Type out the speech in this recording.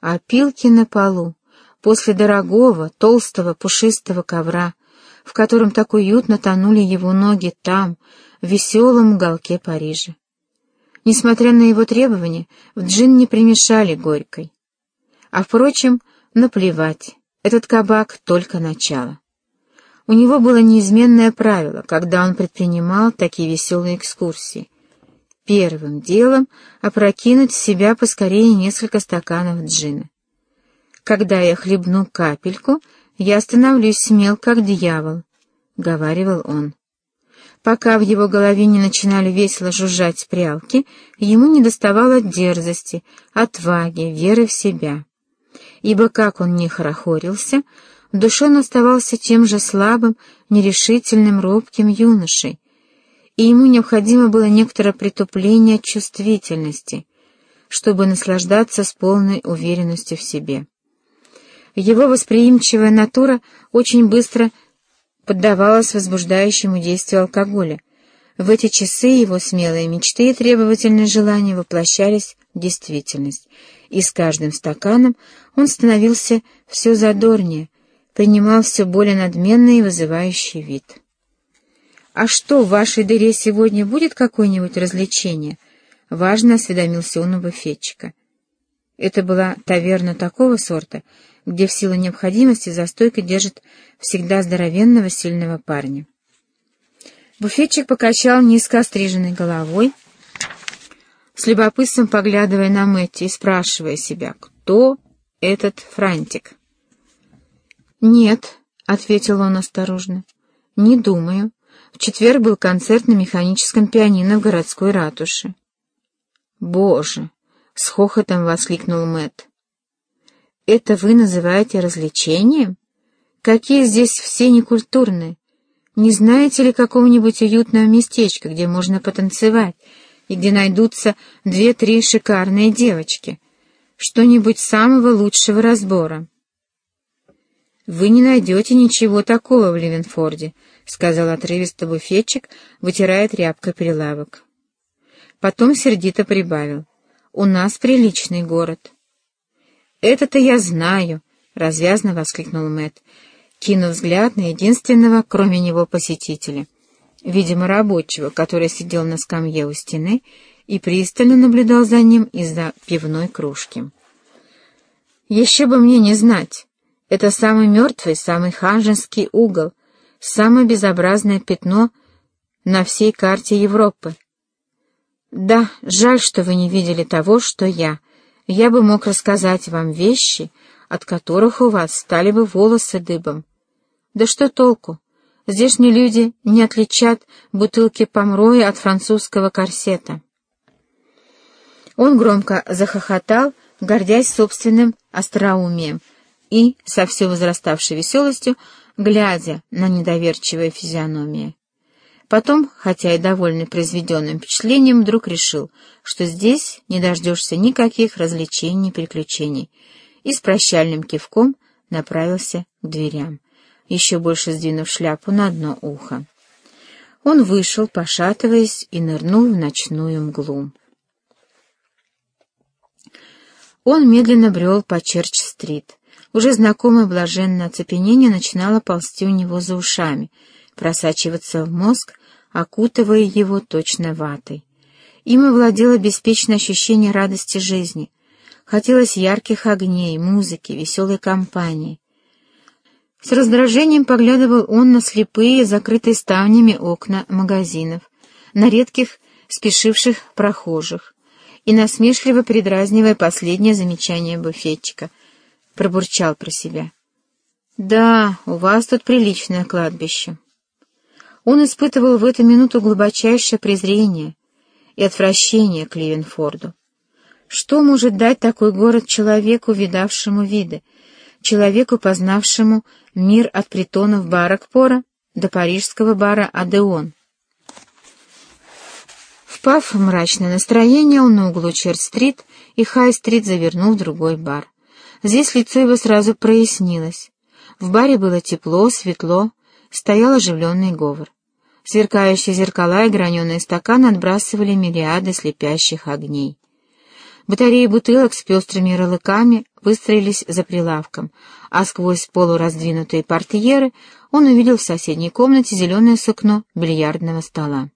а опилки на полу, после дорогого, толстого, пушистого ковра, в котором так уютно тонули его ноги там, в веселом уголке Парижа. Несмотря на его требования, в джин не примешали горькой. А, впрочем, наплевать, этот кабак — только начало. У него было неизменное правило, когда он предпринимал такие веселые экскурсии. Первым делом опрокинуть в себя поскорее несколько стаканов джина. Когда я хлебну капельку, я становлюсь смел, как дьявол, — говаривал он. Пока в его голове не начинали весело жужжать прялки, ему не доставало дерзости, отваги, веры в себя. Ибо как он не хорохорился, в душе он оставался тем же слабым, нерешительным, робким юношей, и ему необходимо было некоторое притупление чувствительности, чтобы наслаждаться с полной уверенностью в себе. Его восприимчивая натура очень быстро поддавалась возбуждающему действию алкоголя. В эти часы его смелые мечты и требовательные желания воплощались в действительность, и с каждым стаканом он становился все задорнее, принимал все более надменный и вызывающий вид. «А что, в вашей дыре сегодня будет какое-нибудь развлечение?» — важно осведомился он у буфетчика. Это была таверна такого сорта, где в силу необходимости за стойкой держит всегда здоровенного сильного парня. Буфетчик покачал низко остриженной головой, с любопытством поглядывая на Мэтти и спрашивая себя, кто этот Франтик. «Нет», — ответил он осторожно, — «не думаю. В четверг был концерт на механическом пианино в городской ратуше». «Боже!» — с хохотом воскликнул Мэтт. «Это вы называете развлечением? Какие здесь все некультурные! Не знаете ли какого-нибудь уютного местечка, где можно потанцевать, и где найдутся две-три шикарные девочки? Что-нибудь самого лучшего разбора?» «Вы не найдете ничего такого в Ливенфорде», — сказал отрывисто буфетчик, вытирая тряпкой прилавок. Потом сердито прибавил. «У нас приличный город». «Это-то я знаю», — развязно воскликнул Мэт, кинув взгляд на единственного, кроме него, посетителя, видимо, рабочего, который сидел на скамье у стены и пристально наблюдал за ним из-за пивной кружки. «Еще бы мне не знать. Это самый мертвый, самый ханжинский угол, самое безобразное пятно на всей карте Европы. Да, жаль, что вы не видели того, что я» я бы мог рассказать вам вещи, от которых у вас стали бы волосы дыбом. Да что толку? Здешние люди не отличат бутылки помроя от французского корсета. Он громко захохотал, гордясь собственным остроумием, и, со все возраставшей веселостью, глядя на недоверчивые физиономии. Потом, хотя и довольный произведенным впечатлением, вдруг решил, что здесь не дождешься никаких развлечений и приключений, и с прощальным кивком направился к дверям, еще больше сдвинув шляпу на одно ухо. Он вышел, пошатываясь, и нырнул в ночную мглу. Он медленно брел по Черч-стрит. Уже знакомое блаженное оцепенение начинало ползти у него за ушами, просачиваться в мозг окутывая его точно ватой. Им овладело беспечное ощущение радости жизни. Хотелось ярких огней, музыки, веселой компании. С раздражением поглядывал он на слепые, закрытые ставнями окна магазинов, на редких, спешивших прохожих, и насмешливо передразнивая последнее замечание буфетчика, пробурчал про себя. «Да, у вас тут приличное кладбище». Он испытывал в эту минуту глубочайшее презрение и отвращение к Ливенфорду. Что может дать такой город человеку, видавшему виды, человеку, познавшему мир от притонов Баракпора до парижского бара Адеон? Впав в мрачное настроение, он на углу Черт-стрит и Хай-стрит завернул в другой бар. Здесь лицо его сразу прояснилось. В баре было тепло, светло, стоял оживленный говор. Сверкающие зеркала и граненые стаканы отбрасывали мириады слепящих огней. Батареи бутылок с пестрыми ярлыками выстроились за прилавком, а сквозь полураздвинутые портьеры он увидел в соседней комнате зеленое сукно бильярдного стола.